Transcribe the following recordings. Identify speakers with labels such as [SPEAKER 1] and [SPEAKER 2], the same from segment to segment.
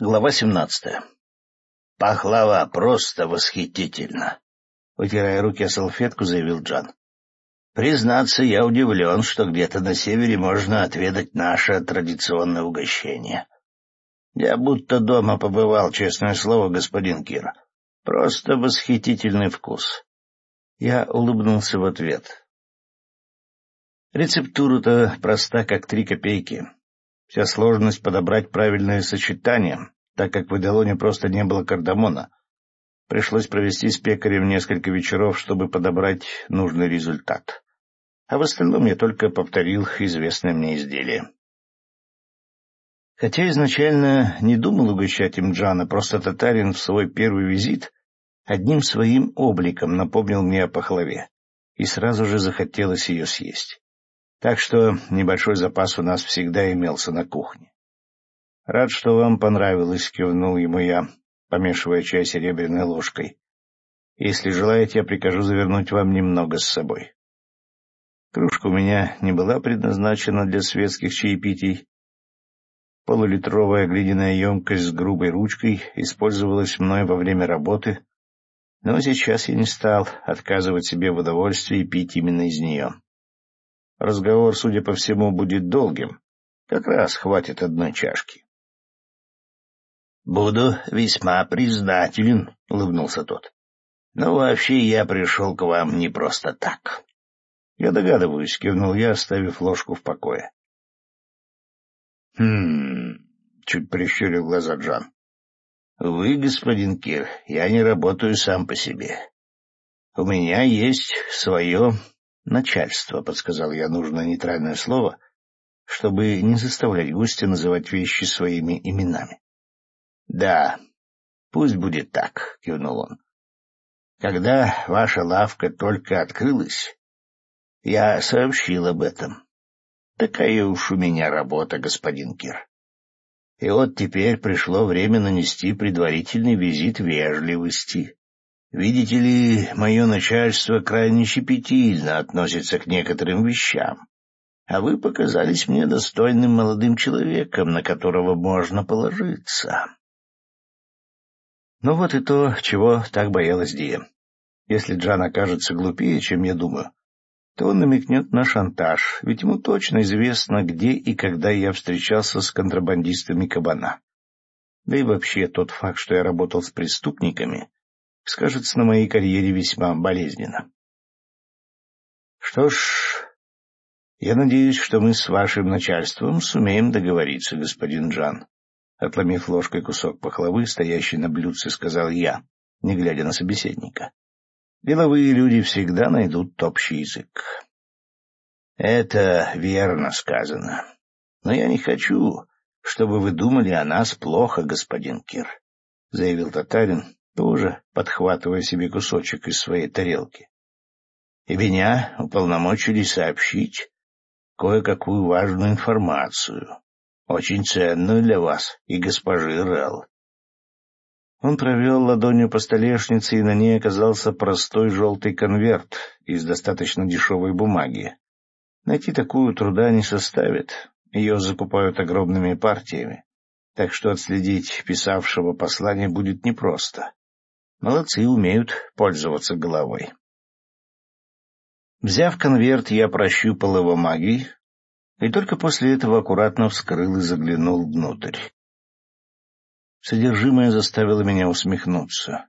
[SPEAKER 1] Глава семнадцатая. «Пахлава просто восхитительно!» Вытирая руки о салфетку, заявил Джан. «Признаться, я удивлен, что где-то на севере можно отведать наше традиционное угощение. Я будто дома побывал, честное слово, господин Кир. Просто восхитительный вкус». Я улыбнулся в ответ. Рецептура-то проста, как три копейки. Вся сложность подобрать правильное сочетание, так как в Эделоне просто не было кардамона. Пришлось провести с пекарем несколько вечеров, чтобы подобрать нужный результат. А в остальном я только повторил известное мне изделие. Хотя изначально не думал угощать им Джана, просто татарин в свой первый визит одним своим обликом напомнил мне о пахлаве, и сразу же захотелось ее съесть. Так что небольшой запас у нас всегда имелся на кухне. — Рад, что вам понравилось, — кивнул ему я, помешивая чай серебряной ложкой. — Если желаете, я прикажу завернуть вам немного с собой. Кружка у меня не была предназначена для светских чаепитий. Полулитровая глиняная емкость с грубой ручкой использовалась мной во время работы, но сейчас я не стал отказывать себе в удовольствии пить именно из нее. Разговор, судя по всему, будет долгим. Как раз хватит одной чашки. — Буду весьма признателен, — улыбнулся тот. — Но вообще я пришел к вам не просто так. — Я догадываюсь, — кивнул я, оставив ложку в покое. — Хм... — чуть прищурил глаза Джан. — Вы, господин Кир, я не работаю сам по себе. У меня есть свое «Начальство», — подсказал я нужное нейтральное слово, чтобы не заставлять гостя называть вещи своими именами. «Да, пусть будет так», — кивнул он. «Когда ваша лавка только открылась, я сообщил об этом. Такая уж у меня работа, господин Кир. И вот теперь пришло время нанести предварительный визит вежливости. Видите ли, мое начальство крайне щепетильно относится к некоторым вещам, а вы показались мне достойным молодым человеком, на которого можно положиться. Ну вот и то, чего так боялась Дия. Если Джан окажется глупее, чем я думаю, то он намекнет на шантаж, ведь ему точно известно, где и когда я встречался с контрабандистами кабана. Да и вообще тот факт, что я работал с преступниками, скажется на моей карьере весьма болезненно. Что ж, я надеюсь, что мы с вашим начальством сумеем договориться, господин Джан. Отломив ложкой кусок пахлавы, стоящий на блюдце, сказал я, не глядя на собеседника. Деловые люди всегда найдут общий язык. Это верно сказано. Но я не хочу, чтобы вы думали о нас плохо, господин Кир, — заявил татарин, тоже подхватывая себе кусочек из своей тарелки. И меня уполномочили сообщить кое-какую важную информацию, очень ценную для вас и госпожи Релл. Он провел ладонью по столешнице, и на ней оказался простой желтый конверт из достаточно дешевой бумаги. Найти такую труда не составит, ее закупают огромными партиями, так что отследить писавшего послание будет непросто. Молодцы, умеют пользоваться головой. Взяв конверт, я прощупал его магией, и только после этого аккуратно вскрыл и заглянул внутрь. Содержимое заставило меня усмехнуться.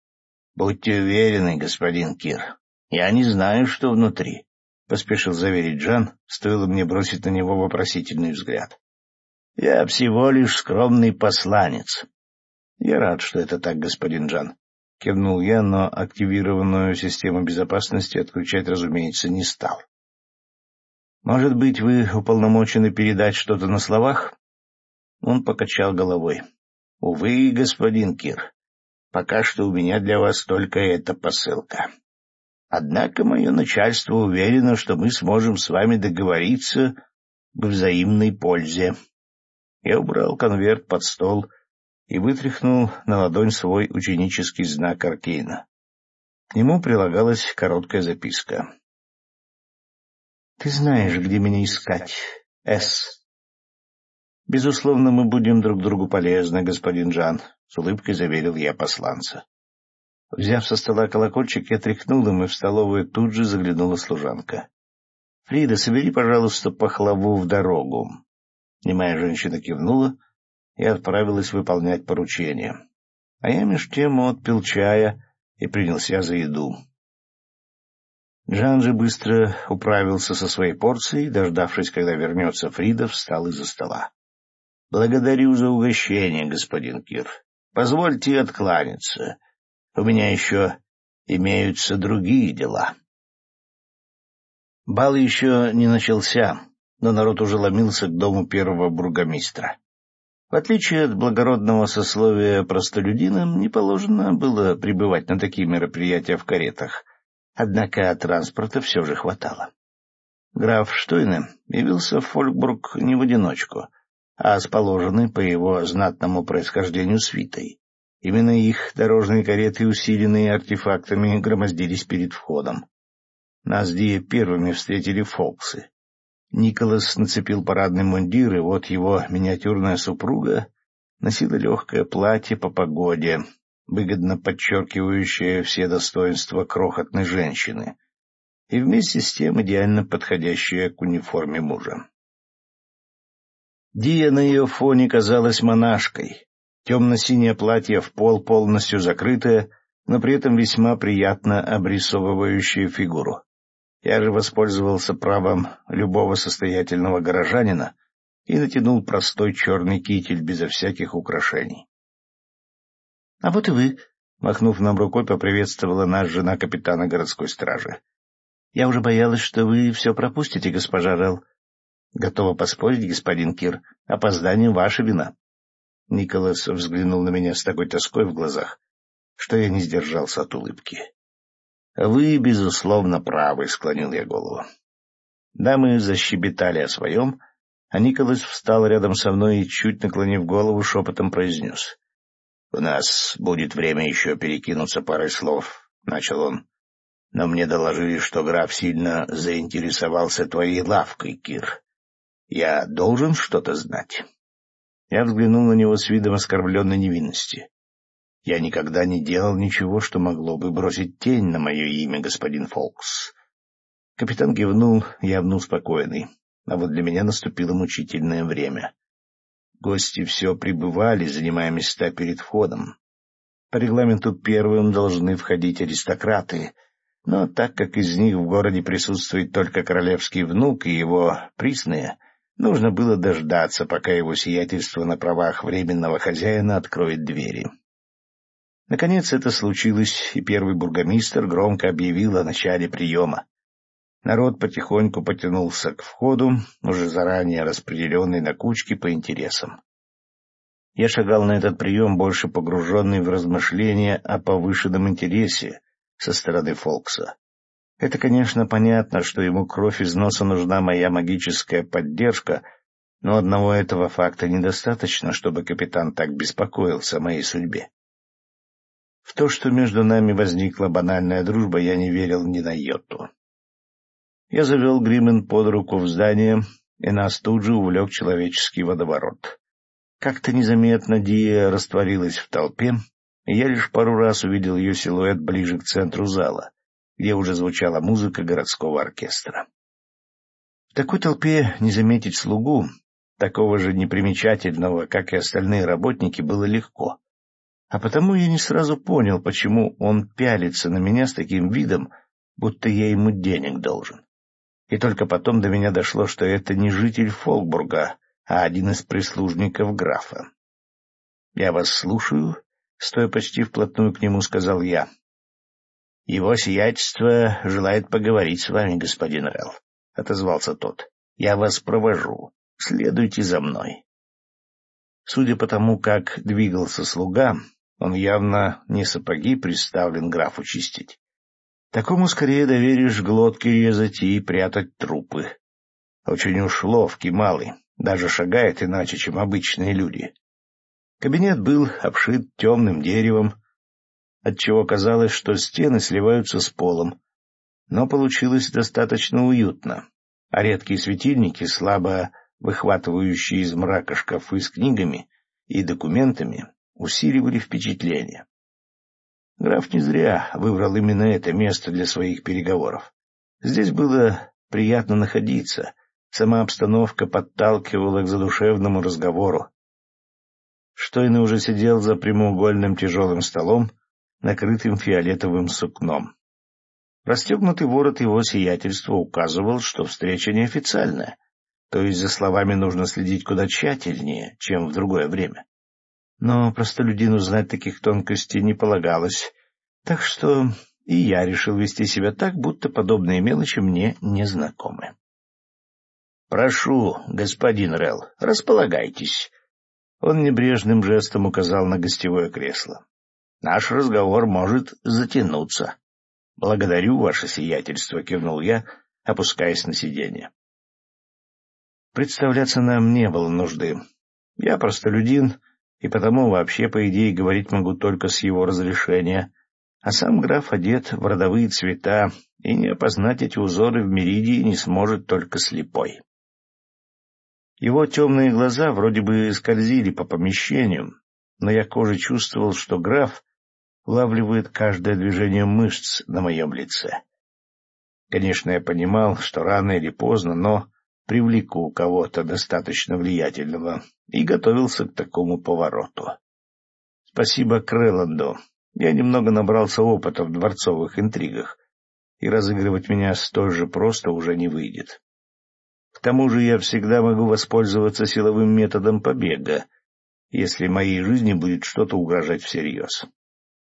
[SPEAKER 1] — Будьте уверены, господин Кир, я не знаю, что внутри, — поспешил заверить Джан, стоило мне бросить на него вопросительный взгляд. — Я всего лишь скромный посланец. — Я рад, что это так, господин Джан. — кивнул я, но активированную систему безопасности отключать, разумеется, не стал. «Может быть, вы уполномочены передать что-то на словах?» Он покачал головой. «Увы, господин Кир, пока что у меня для вас только эта посылка. Однако мое начальство уверено, что мы сможем с вами договориться в взаимной пользе». Я убрал конверт под стол и вытряхнул на ладонь свой ученический знак Аркейна. К нему прилагалась короткая записка. — Ты знаешь, где меня искать, С. Безусловно, мы будем друг другу полезны, господин Жан, — с улыбкой заверил я посланца. Взяв со стола колокольчик, я тряхнул им, и в столовую тут же заглянула служанка. — Фрида, собери, пожалуйста, пахлаву в дорогу. Немая женщина кивнула и отправилась выполнять поручение. А я меж тем отпил чая и принялся за еду. Жан же быстро управился со своей порцией, дождавшись, когда вернется Фрида, встал из-за стола. — Благодарю за угощение, господин Кир. Позвольте откланяться. У меня еще имеются другие дела. Бал еще не начался, но народ уже ломился к дому первого бургомистра. В отличие от благородного сословия простолюдинам, не положено было пребывать на такие мероприятия в каретах, однако транспорта все же хватало. Граф Штойне явился в Фолькбург не в одиночку, а с положенной по его знатному происхождению свитой. Именно их дорожные кареты, усиленные артефактами, громоздились перед входом. Нас где первыми встретили фолксы. Николас нацепил парадный мундир, и вот его миниатюрная супруга носила легкое платье по погоде, выгодно подчеркивающее все достоинства крохотной женщины, и вместе с тем идеально подходящее к униформе мужа. Дия на ее фоне казалась монашкой, темно-синее платье в пол полностью закрытое, но при этом весьма приятно обрисовывающее фигуру. Я же воспользовался правом любого состоятельного горожанина и натянул простой черный китель безо всяких украшений. — А вот и вы, — махнув нам рукой, поприветствовала нас жена капитана городской стражи. — Я уже боялась, что вы все пропустите, госпожа Релл. Готова поспорить, господин Кир, опоздание — ваша вина. Николас взглянул на меня с такой тоской в глазах, что я не сдержался от улыбки. — Вы, безусловно, правы, — склонил я голову. Дамы защебетали о своем, а Николас встал рядом со мной и, чуть наклонив голову, шепотом произнес. — У нас будет время еще перекинуться парой слов, — начал он. — Но мне доложили, что граф сильно заинтересовался твоей лавкой, Кир. Я должен что-то знать. Я взглянул на него с видом оскорбленной невинности. Я никогда не делал ничего, что могло бы бросить тень на мое имя, господин Фолкс. Капитан кивнул, явно успокоенный, а вот для меня наступило мучительное время. Гости все прибывали, занимая места перед входом. По регламенту первым должны входить аристократы, но так как из них в городе присутствует только королевский внук и его присные, нужно было дождаться, пока его сиятельство на правах временного хозяина откроет двери. Наконец это случилось, и первый бургомистр громко объявил о начале приема. Народ потихоньку потянулся к входу, уже заранее распределенный на кучки по интересам. Я шагал на этот прием, больше погруженный в размышления о повышенном интересе со стороны Фолкса. Это, конечно, понятно, что ему кровь из носа нужна моя магическая поддержка, но одного этого факта недостаточно, чтобы капитан так беспокоился о моей судьбе. В то, что между нами возникла банальная дружба, я не верил ни на йоту. Я завел Гримен под руку в здание, и нас тут же увлек человеческий водоворот. Как-то незаметно Дия растворилась в толпе, и я лишь пару раз увидел ее силуэт ближе к центру зала, где уже звучала музыка городского оркестра. В такой толпе не заметить слугу, такого же непримечательного, как и остальные работники, было легко. А потому я не сразу понял, почему он пялится на меня с таким видом, будто я ему денег должен. И только потом до меня дошло, что это не житель Фолкбурга, а один из прислужников графа. — Я вас слушаю, — стоя почти вплотную к нему, сказал я. — Его сиятельство желает поговорить с вами, господин Релл, — отозвался тот. — Я вас провожу. Следуйте за мной. Судя по тому, как двигался слуга, он явно не сапоги приставлен графу чистить. Такому скорее доверишь глотки резать и прятать трупы. Очень уж ловкий малый, даже шагает иначе, чем обычные люди. Кабинет был обшит темным деревом, отчего казалось, что стены сливаются с полом, но получилось достаточно уютно, а редкие светильники слабо выхватывающие из мрака шкафы с книгами и документами, усиливали впечатление. Граф не зря выбрал именно это место для своих переговоров. Здесь было приятно находиться, сама обстановка подталкивала к задушевному разговору. Штойна уже сидел за прямоугольным тяжелым столом, накрытым фиолетовым сукном. Расстегнутый ворот его сиятельства указывал, что встреча неофициальная, то есть за словами нужно следить куда тщательнее, чем в другое время. Но простолюдину знать таких тонкостей не полагалось, так что и я решил вести себя так, будто подобные мелочи мне не знакомы. — Прошу, господин Релл, располагайтесь. Он небрежным жестом указал на гостевое кресло. — Наш разговор может затянуться. — Благодарю, ваше сиятельство, — кивнул я, опускаясь на сиденье. Представляться нам не было нужды. Я простолюдин, и потому вообще, по идее, говорить могу только с его разрешения, а сам граф одет в родовые цвета, и не опознать эти узоры в Меридии не сможет только слепой. Его темные глаза вроде бы скользили по помещению, но я кожей чувствовал, что граф улавливает каждое движение мышц на моем лице. Конечно, я понимал, что рано или поздно, но привлеку кого-то достаточно влиятельного и готовился к такому повороту. Спасибо Крэланду. Я немного набрался опыта в дворцовых интригах, и разыгрывать меня столь же просто уже не выйдет. К тому же я всегда могу воспользоваться силовым методом побега, если моей жизни будет что-то угрожать всерьез.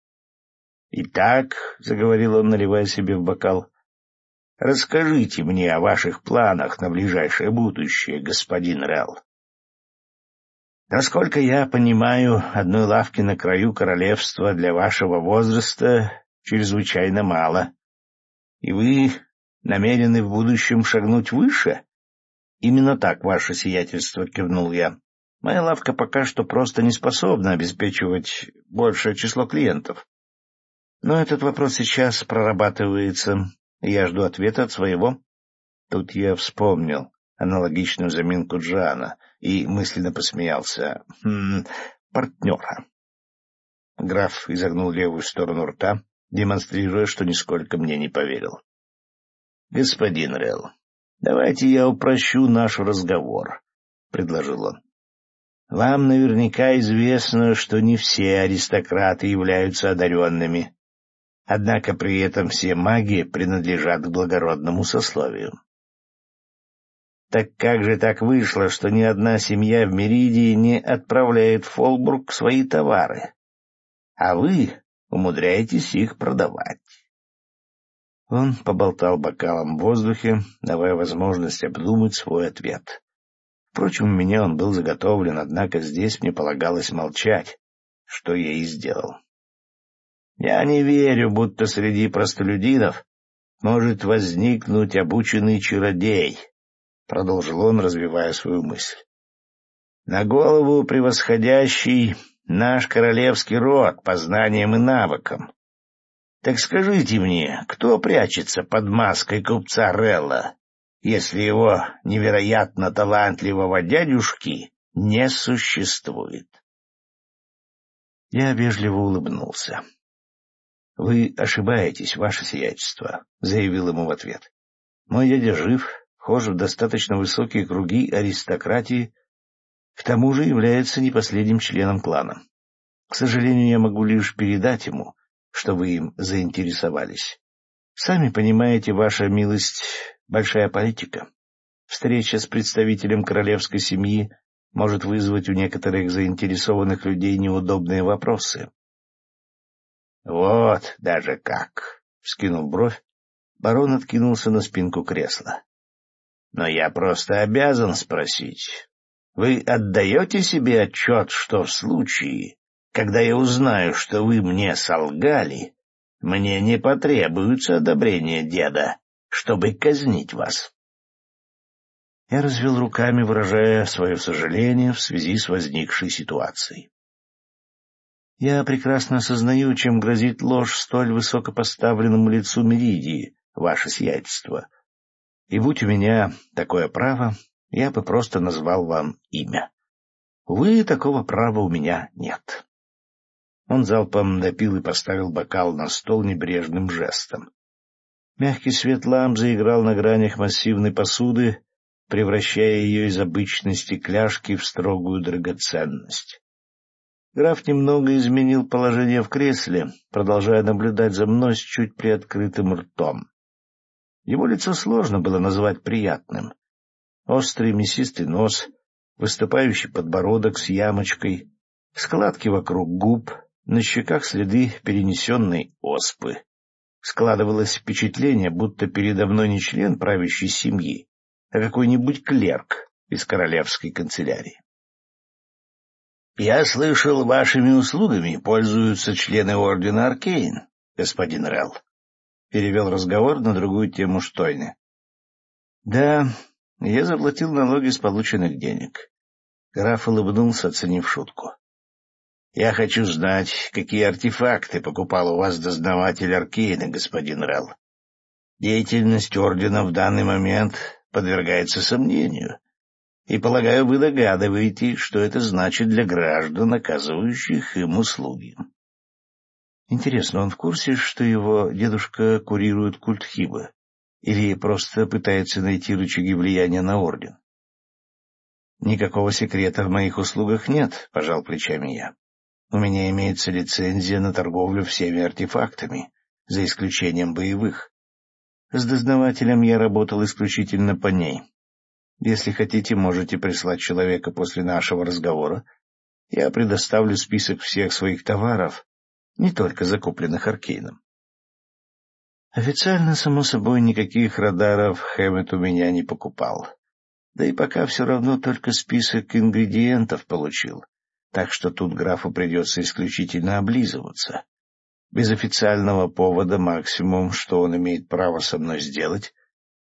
[SPEAKER 1] — Итак, — заговорил он, наливая себе в бокал, — расскажите мне о ваших планах на ближайшее будущее, господин Релл. Насколько я понимаю, одной лавки на краю королевства для вашего возраста чрезвычайно мало. И вы намерены в будущем шагнуть выше? Именно так, ваше сиятельство, кивнул я. Моя лавка пока что просто не способна обеспечивать большее число клиентов. Но этот вопрос сейчас прорабатывается, и я жду ответа от своего. Тут я вспомнил аналогичную заминку Джана и мысленно посмеялся. Хм, партнера. Граф изогнул левую сторону рта, демонстрируя, что нисколько мне не поверил. — Господин Релл, давайте я упрощу наш разговор, — предложил он. — Вам наверняка известно, что не все аристократы являются одаренными, однако при этом все маги принадлежат к благородному сословию. Так как же так вышло, что ни одна семья в Меридии не отправляет в Фолбург свои товары, а вы умудряетесь их продавать? Он поболтал бокалом в воздухе, давая возможность обдумать свой ответ. Впрочем, у меня он был заготовлен, однако здесь мне полагалось молчать, что я и сделал. Я не верю, будто среди простолюдинов может возникнуть обученный чародей, — продолжил он, развивая свою мысль. «На голову превосходящий наш королевский род по знаниям и навыкам. Так скажите мне, кто прячется под маской купца Релла, если его невероятно талантливого дядюшки не существует?» Я вежливо улыбнулся. — Вы ошибаетесь, ваше сиятельство, — заявил ему в ответ. — Мой дядя жив, вхож в достаточно высокие круги аристократии, к тому же является не последним членом клана. К сожалению, я могу лишь передать ему, что вы им заинтересовались. Сами понимаете, ваша милость — большая политика. Встреча с представителем королевской семьи может вызвать у некоторых заинтересованных людей неудобные вопросы. — Вот даже как! — вскинув бровь, барон откинулся на спинку кресла но я просто обязан спросить. Вы отдаете себе отчет, что в случае, когда я узнаю, что вы мне солгали, мне не потребуется одобрение деда, чтобы казнить вас? Я развел руками, выражая свое сожаление в связи с возникшей ситуацией. Я прекрасно осознаю, чем грозит ложь столь высокопоставленному лицу Меридии, ваше сиятельство, и будь у меня такое право, я бы просто назвал вам имя. Увы, такого права у меня нет. Он залпом допил и поставил бокал на стол небрежным жестом. Мягкий свет ламп заиграл на гранях массивной посуды, превращая ее из обычной стекляшки в строгую драгоценность. Граф немного изменил положение в кресле, продолжая наблюдать за мной с чуть приоткрытым ртом. Его лицо сложно было назвать приятным. Острый мясистый нос, выступающий подбородок с ямочкой, складки вокруг губ, на щеках следы перенесенной оспы. Складывалось впечатление, будто передо мной не член правящей семьи, а какой-нибудь клерк из королевской канцелярии. — Я слышал, вашими услугами пользуются члены Ордена Аркейн, господин Релл. Перевел разговор на другую тему Штойны. — Да, я заплатил налоги с полученных денег. Граф улыбнулся, оценив шутку. — Я хочу знать, какие артефакты покупал у вас дознаватель Аркейна, господин Релл. Деятельность Ордена в данный момент подвергается сомнению, и, полагаю, вы догадываетесь, что это значит для граждан, оказывающих им услуги. Интересно, он в курсе, что его дедушка курирует культ Хиба? Или просто пытается найти рычаги влияния на Орден? «Никакого секрета в моих услугах нет», — пожал плечами я. «У меня имеется лицензия на торговлю всеми артефактами, за исключением боевых. С дознавателем я работал исключительно по ней. Если хотите, можете прислать человека после нашего разговора. Я предоставлю список всех своих товаров, не только закупленных Аркейном. Официально, само собой, никаких радаров Хэммет у меня не покупал. Да и пока все равно только список ингредиентов получил, так что тут графу придется исключительно облизываться. Без официального повода максимум, что он имеет право со мной сделать,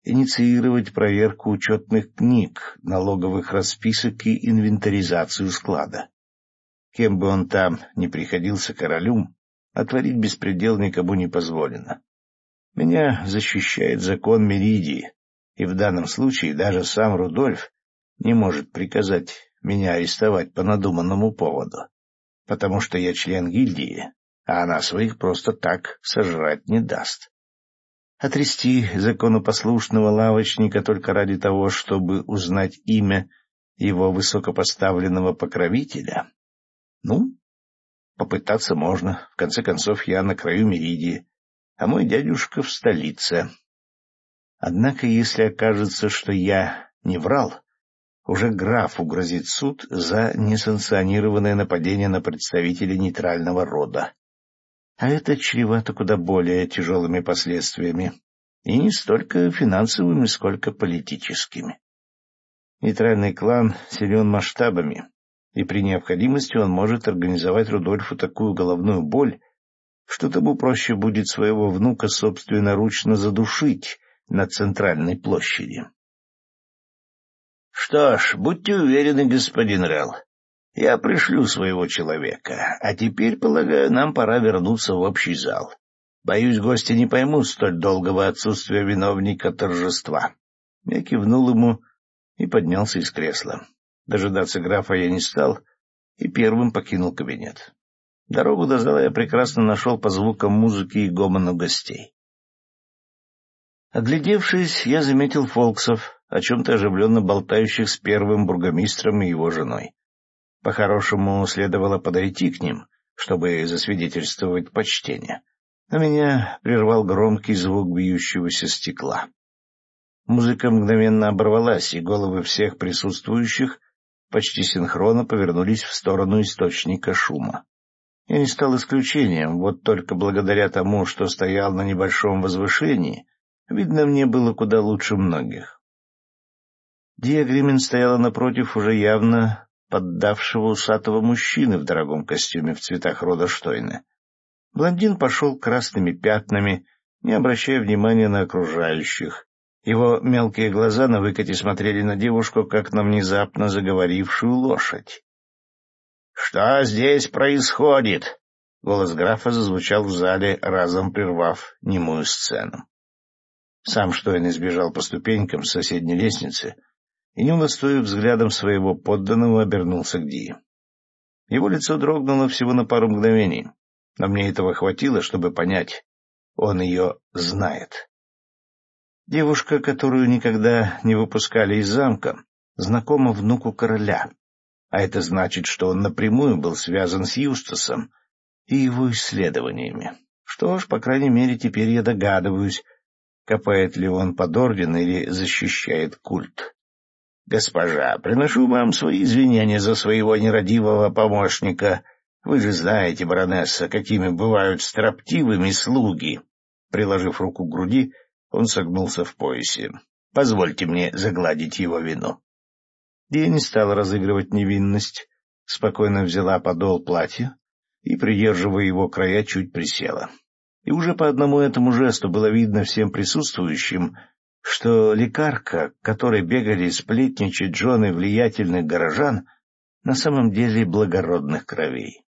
[SPEAKER 1] инициировать проверку учетных книг, налоговых расписок и инвентаризацию склада. Кем бы он там ни приходился королю, отворить беспредел никому не позволено. Меня защищает закон Меридии, и в данном случае даже сам Рудольф не может приказать меня арестовать по надуманному поводу, потому что я член гильдии, а она своих просто так сожрать не даст. Отрести законопослушного лавочника только ради того, чтобы узнать имя его высокопоставленного покровителя? Ну, попытаться можно. В конце концов, я на краю Меридии, а мой дядюшка в столице. Однако, если окажется, что я не врал, уже графу грозит суд за несанкционированное нападение на представителей нейтрального рода. А это чревато куда более тяжелыми последствиями, и не столько финансовыми, сколько политическими. Нейтральный клан силен масштабами, и при необходимости он может организовать Рудольфу такую головную боль, что тому проще будет своего внука собственноручно задушить на центральной площади. — Что ж, будьте уверены, господин Релл, я пришлю своего человека, а теперь, полагаю, нам пора вернуться в общий зал. Боюсь, гости не поймут столь долгого отсутствия виновника торжества. Я кивнул ему и поднялся из кресла. Дожидаться графа я не стал и первым покинул кабинет. Дорогу до зала я прекрасно нашел по звукам музыки и гомону гостей. Оглядевшись, я заметил фолксов, о чем-то оживленно болтающих с первым бургомистром и его женой. По-хорошему, следовало подойти к ним, чтобы засвидетельствовать почтение. Но меня прервал громкий звук бьющегося стекла. Музыка мгновенно оборвалась, и головы всех присутствующих почти синхронно повернулись в сторону источника шума. Я не стал исключением, вот только благодаря тому, что стоял на небольшом возвышении, видно, мне было куда лучше многих. Диагримен стояла напротив уже явно поддавшего усатого мужчины в дорогом костюме в цветах рода Штойна. Блондин пошел красными пятнами, не обращая внимания на окружающих. Его мелкие глаза на выкате смотрели на девушку, как на внезапно заговорившую лошадь. — Что здесь происходит? — голос графа зазвучал в зале, разом прервав немую сцену. Сам Штойн избежал по ступенькам с соседней лестницы и, не удостоив взглядом своего подданного, обернулся к Ди. Его лицо дрогнуло всего на пару мгновений, но мне этого хватило, чтобы понять, он ее знает. Девушка, которую никогда не выпускали из замка, знакома внуку короля, а это значит, что он напрямую был связан с Юстасом и его исследованиями. Что ж, по крайней мере, теперь я догадываюсь, копает ли он под орден или защищает культ. «Госпожа, приношу вам свои извинения за своего нерадивого помощника. Вы же знаете, баронесса, какими бывают строптивыми слуги». Приложив руку к груди, он согнулся в поясе. «Позвольте мне загладить его вину». Я не стала разыгрывать невинность, спокойно взяла подол платья и, придерживая его края, чуть присела. И уже по одному этому жесту было видно всем присутствующим, что лекарка, которой бегали сплетничать жены влиятельных горожан, на самом деле благородных кровей.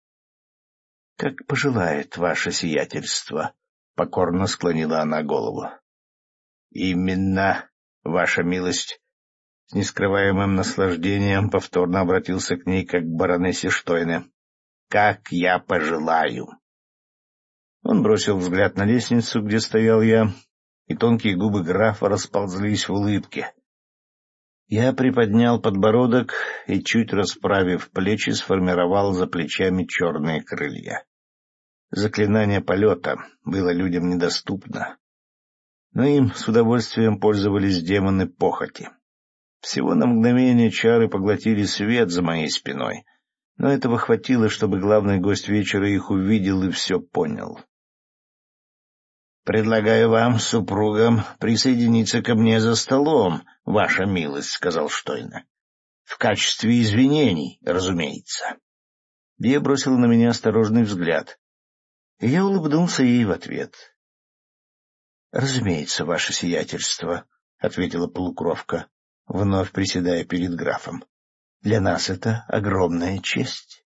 [SPEAKER 1] — Как пожелает ваше сиятельство, — покорно склонила она голову. — Именно, ваша милость, с нескрываемым наслаждением повторно обратился к ней, как к баронессе Штойне. — Как я пожелаю! Он бросил взгляд на лестницу, где стоял я, и тонкие губы графа расползлись в улыбке. Я приподнял подбородок и, чуть расправив плечи, сформировал за плечами черные крылья. Заклинание полета было людям недоступно, но им с удовольствием пользовались демоны похоти. Всего на мгновение чары поглотили свет за моей спиной, но этого хватило, чтобы главный гость вечера их увидел и все понял. «Предлагаю вам, супругам, присоединиться ко мне за столом, ваша милость», — сказал Штойна. «В качестве извинений, разумеется». Бия бросила на меня осторожный взгляд, и я улыбнулся ей в ответ. «Разумеется, ваше сиятельство», — ответила полукровка, вновь приседая перед графом. «Для нас это огромная честь».